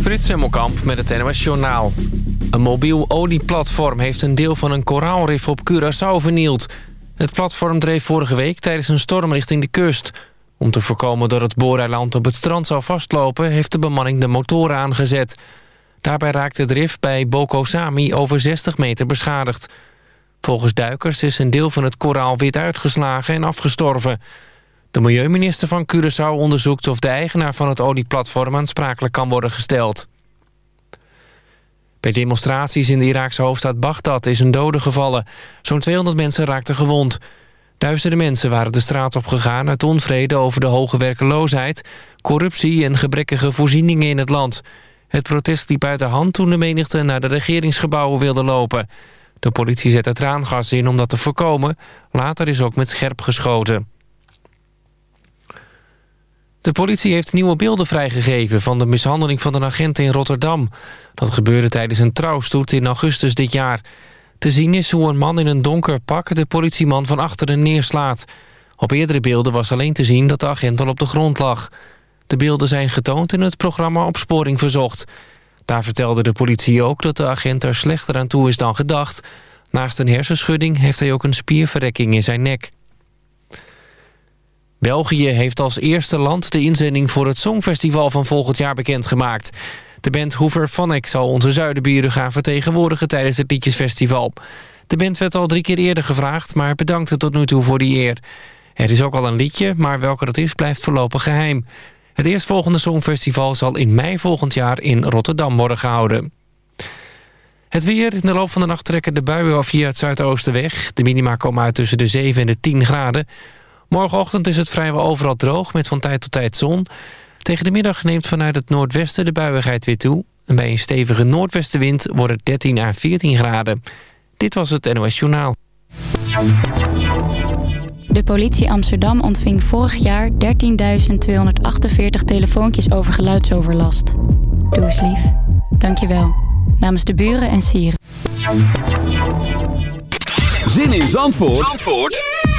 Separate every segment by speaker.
Speaker 1: Frits Hemmelkamp met het NOS Journaal. Een mobiel olieplatform heeft een deel van een koraalrif op Curaçao vernield. Het platform dreef vorige week tijdens een storm richting de kust. Om te voorkomen dat het booreiland op het strand zou vastlopen... heeft de bemanning de motoren aangezet. Daarbij raakte het rif bij Boko Sami over 60 meter beschadigd. Volgens duikers is een deel van het koraal wit uitgeslagen en afgestorven... De milieuminister van Curaçao onderzoekt of de eigenaar van het olieplatform aansprakelijk kan worden gesteld. Bij demonstraties in de Iraakse hoofdstad Bagdad is een dode gevallen. Zo'n 200 mensen raakten gewond. Duizenden mensen waren de straat op gegaan uit onvrede over de hoge werkeloosheid, corruptie en gebrekkige voorzieningen in het land. Het protest liep uit de hand toen de menigte naar de regeringsgebouwen wilde lopen. De politie zette traangas in om dat te voorkomen. Later is ook met scherp geschoten. De politie heeft nieuwe beelden vrijgegeven van de mishandeling van een agent in Rotterdam. Dat gebeurde tijdens een trouwstoet in augustus dit jaar. Te zien is hoe een man in een donker pak de politieman van achteren neerslaat. Op eerdere beelden was alleen te zien dat de agent al op de grond lag. De beelden zijn getoond in het programma Opsporing Verzocht. Daar vertelde de politie ook dat de agent er slechter aan toe is dan gedacht. Naast een hersenschudding heeft hij ook een spierverrekking in zijn nek. België heeft als eerste land de inzending voor het Songfestival van volgend jaar bekendgemaakt. De band Hoover Phonic zal onze zuidenburen gaan vertegenwoordigen tijdens het Liedjesfestival. De band werd al drie keer eerder gevraagd, maar bedankte tot nu toe voor die eer. Er is ook al een liedje, maar welke dat is blijft voorlopig geheim. Het eerstvolgende Songfestival zal in mei volgend jaar in Rotterdam worden gehouden. Het weer. In de loop van de nacht trekken de buien via het zuidoosten weg. De minima komen uit tussen de 7 en de 10 graden. Morgenochtend is het vrijwel overal droog met van tijd tot tijd zon. Tegen de middag neemt vanuit het noordwesten de buiigheid weer toe. En bij een stevige noordwestenwind wordt het 13 à 14 graden. Dit was het NOS Journaal.
Speaker 2: De politie Amsterdam ontving vorig jaar 13.248 telefoontjes over geluidsoverlast. Doe eens lief. Dank je wel. Namens de buren en sieren.
Speaker 3: Zin in Zandvoort? Zandvoort?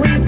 Speaker 4: we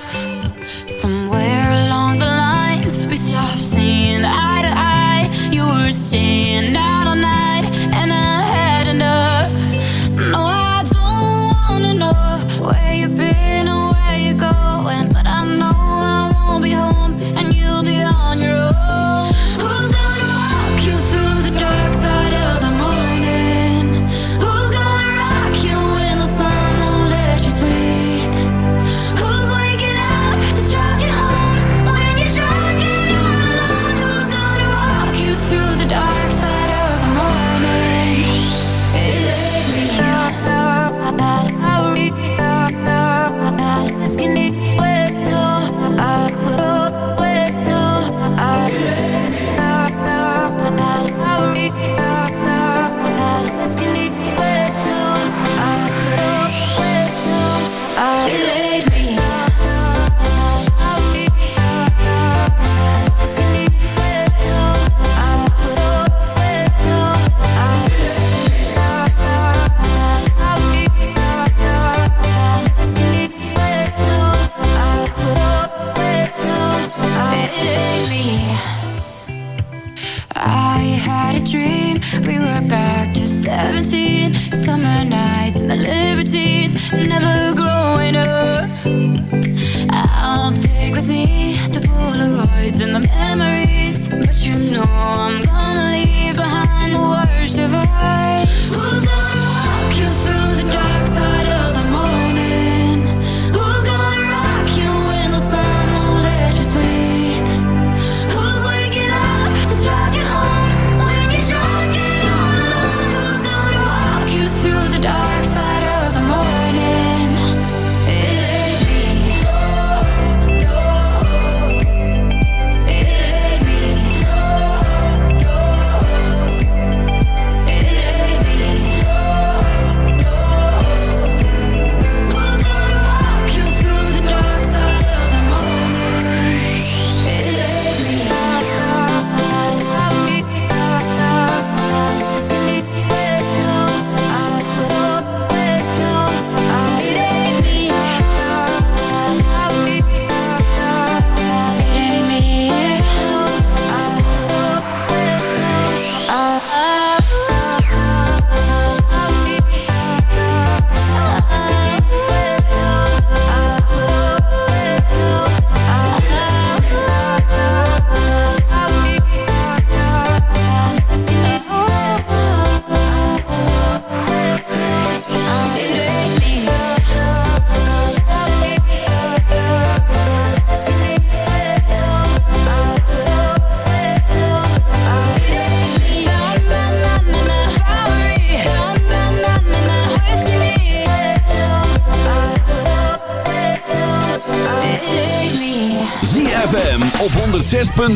Speaker 5: 106.9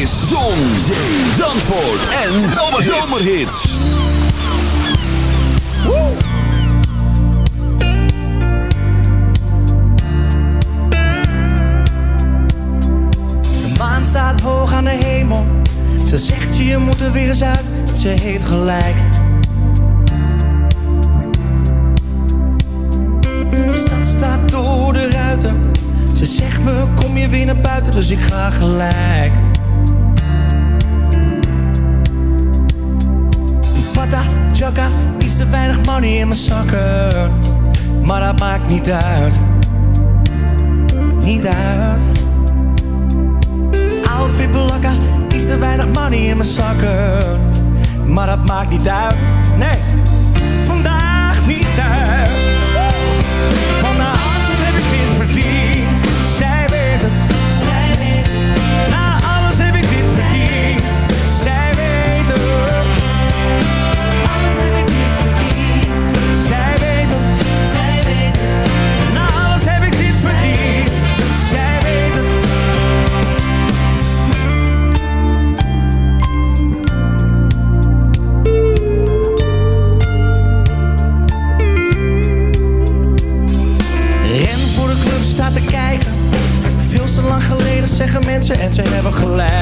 Speaker 5: is Zon, Zandvoort en Zomerhits.
Speaker 6: De maan staat hoog aan de hemel. Ze zegt je moet er weer eens uit, ze heeft gelijk. ik ga gelijk. Pata, chaka, is te weinig money in mijn zakken. Maar dat maakt niet uit. Niet uit. Outfit belakka, is te weinig money in mijn zakken. Maar dat maakt niet uit. Nee, vandaag niet uit. en ze hebben gelijk.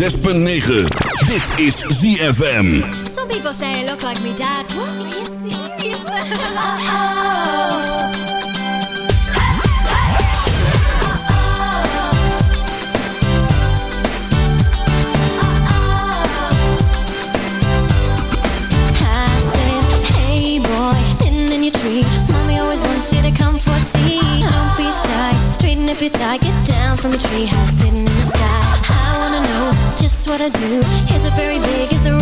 Speaker 7: 106.9. Dit is ZFM.
Speaker 8: Some people say I look like me dad. What? Are you serious?
Speaker 9: oh. Don't be shy, straighten up your tie Get down from a treehouse sitting do It's a very big, it's a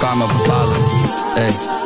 Speaker 10: karma bepalen. Hey.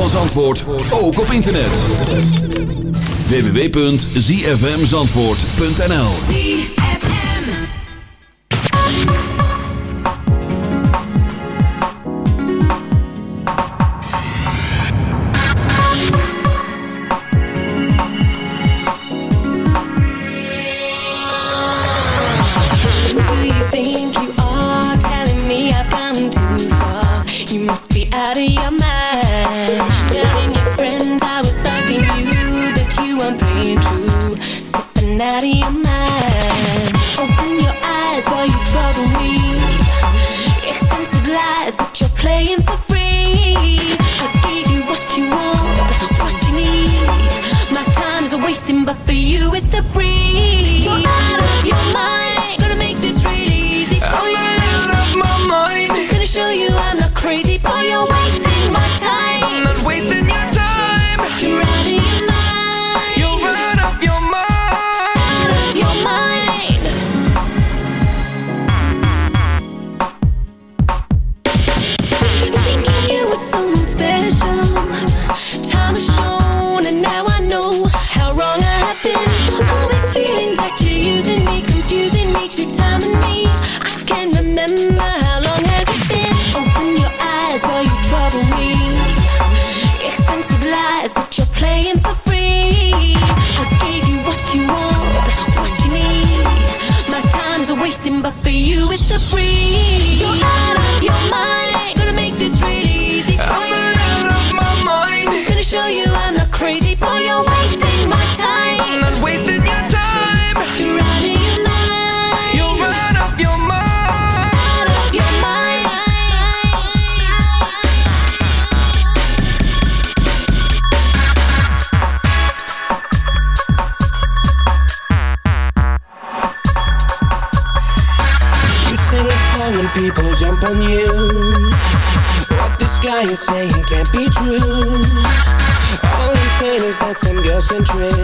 Speaker 5: van Zandvoort ook op internet. www.zfmzandvoort.nl
Speaker 11: out of your mind. out of your mind. Open your eyes, you trouble me. Expensive lies, but you're playing for free. I gave you what you want, what you need. My time is wasting, but for you it's a breeze.
Speaker 6: guy is saying can't be true. All I'm saying is that some girls can trip.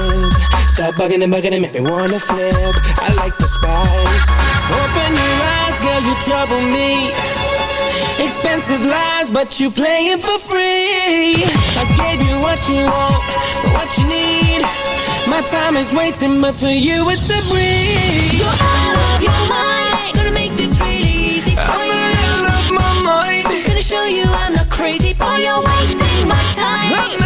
Speaker 6: Stop bugging and bugging and make me wanna flip. I like the spice. Open your eyes, girl, you trouble me. Expensive lies, but you playing for free. I gave you what you want, what you need. My time is wasting, but for you it's a breeze.
Speaker 11: You're out of your mind, gonna make this really easy for
Speaker 6: I'm
Speaker 11: you. I'm out of
Speaker 6: my mind,
Speaker 11: gonna show you crazy boy, you're wasting my time.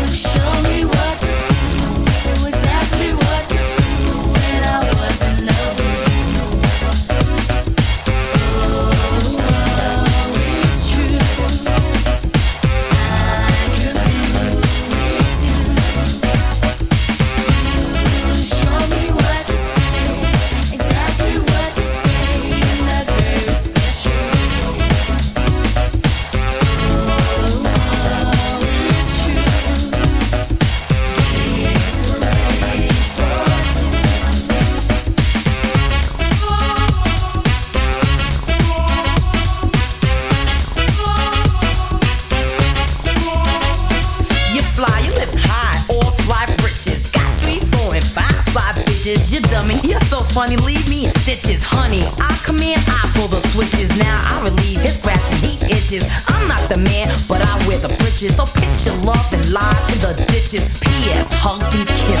Speaker 11: Show me what
Speaker 12: bitches. So pitch your love and lie in the ditches. P.S. Hugs and kisses.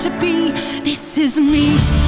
Speaker 11: to be. This is me.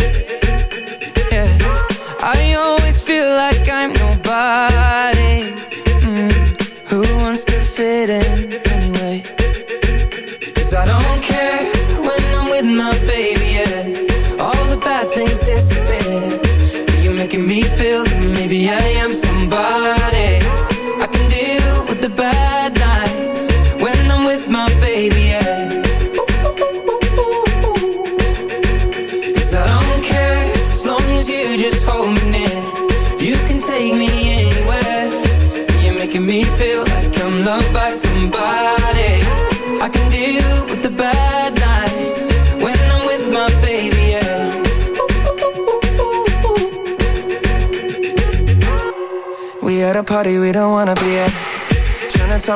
Speaker 13: goodbye.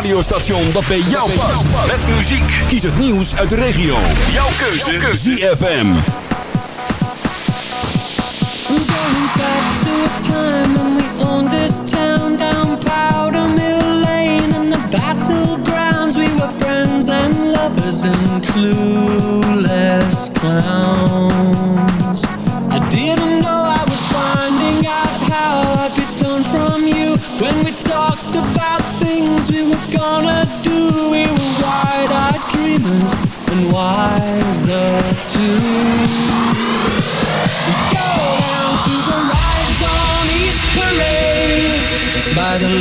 Speaker 7: radiostation dat bij jou past. Met muziek. Kies het nieuws uit de regio. Jouw keuze. ZFM.
Speaker 14: Going back to a time when we owned this town down Powder Mill Lane and the battlegrounds. We were friends and lovers and clueless clowns.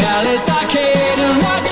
Speaker 14: palace arcade and watch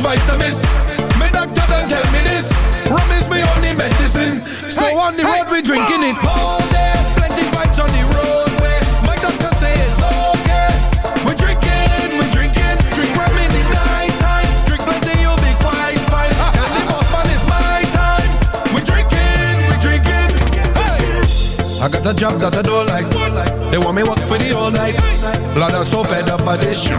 Speaker 15: vitamins. My doctor don't tell me this. Rum is my only medicine. So hey, on the hey, road we drinking it all day. Plenty vibes on the roadway. My doctor says okay. We drinking, we drinking, drink rum in the night time. Drink plenty, you'll be quite fine. Ah, Tell the boss man it's my time. We drinking, we drinking. Hey. I got a job that I don't like. They want me work for the whole night. Blood, are so fed up by this shit.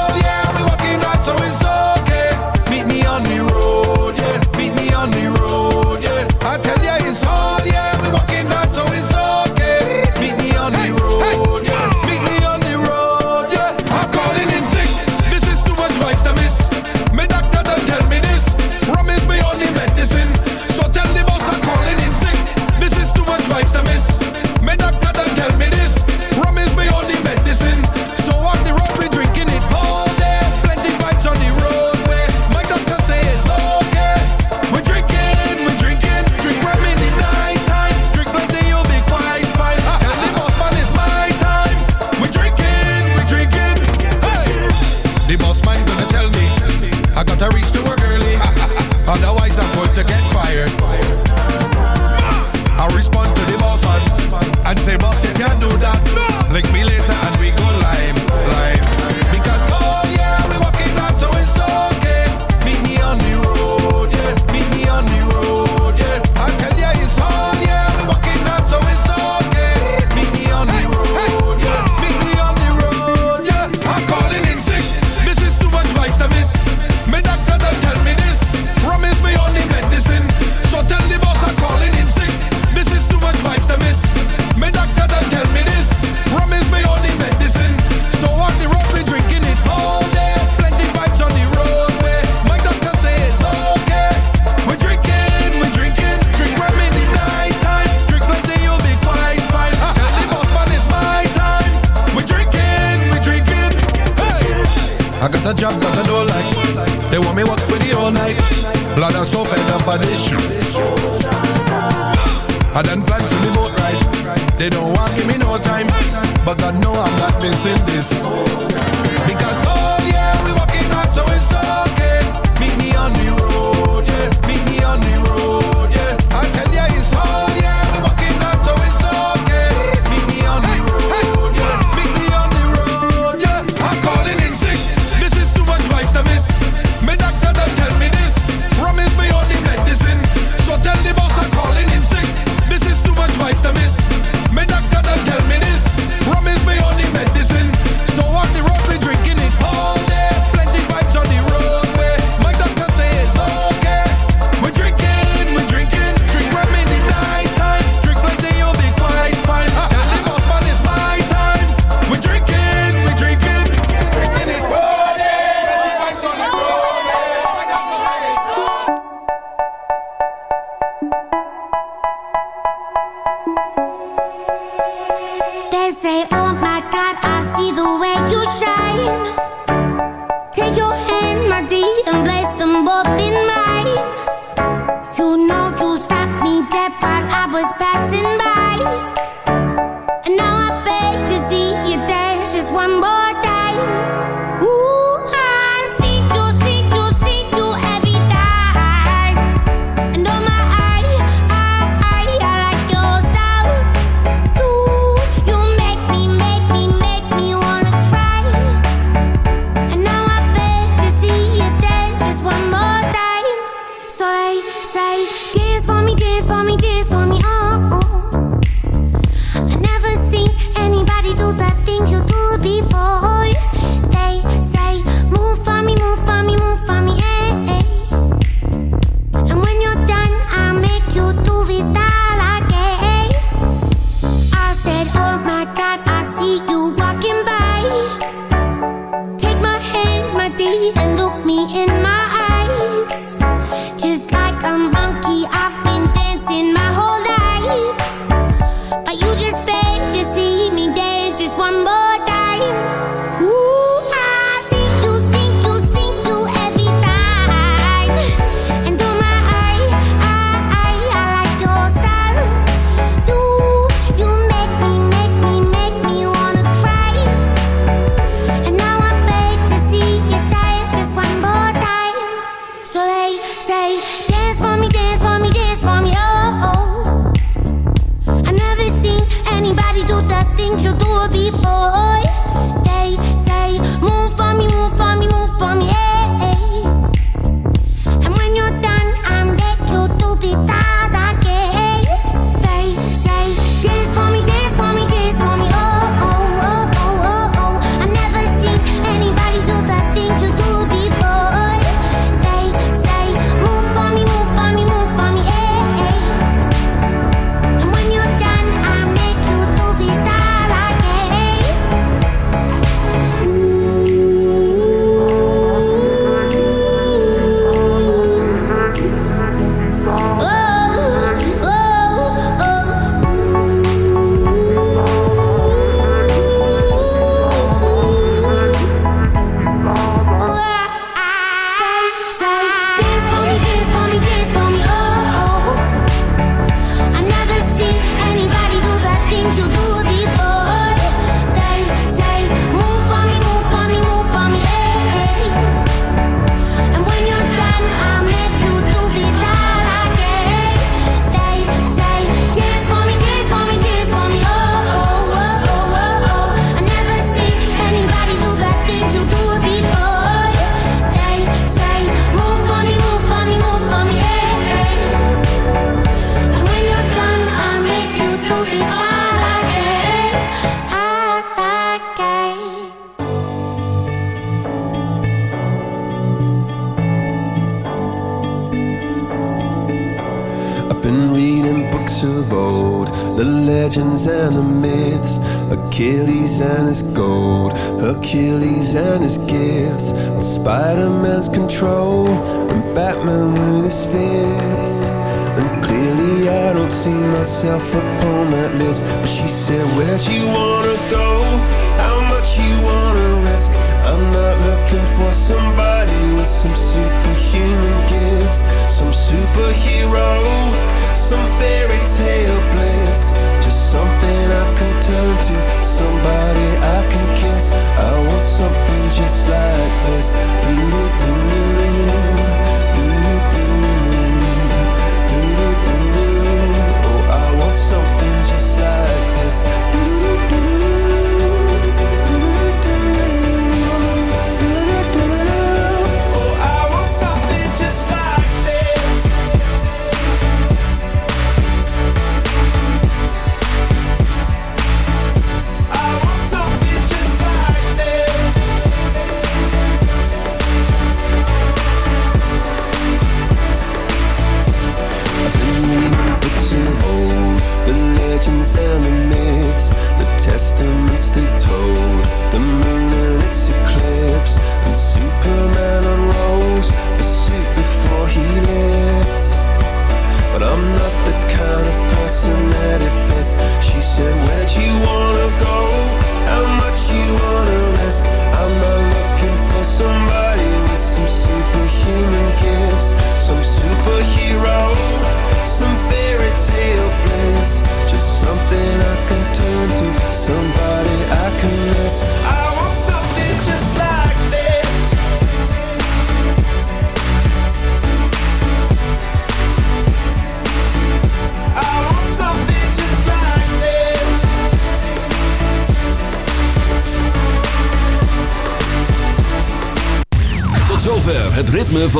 Speaker 9: You.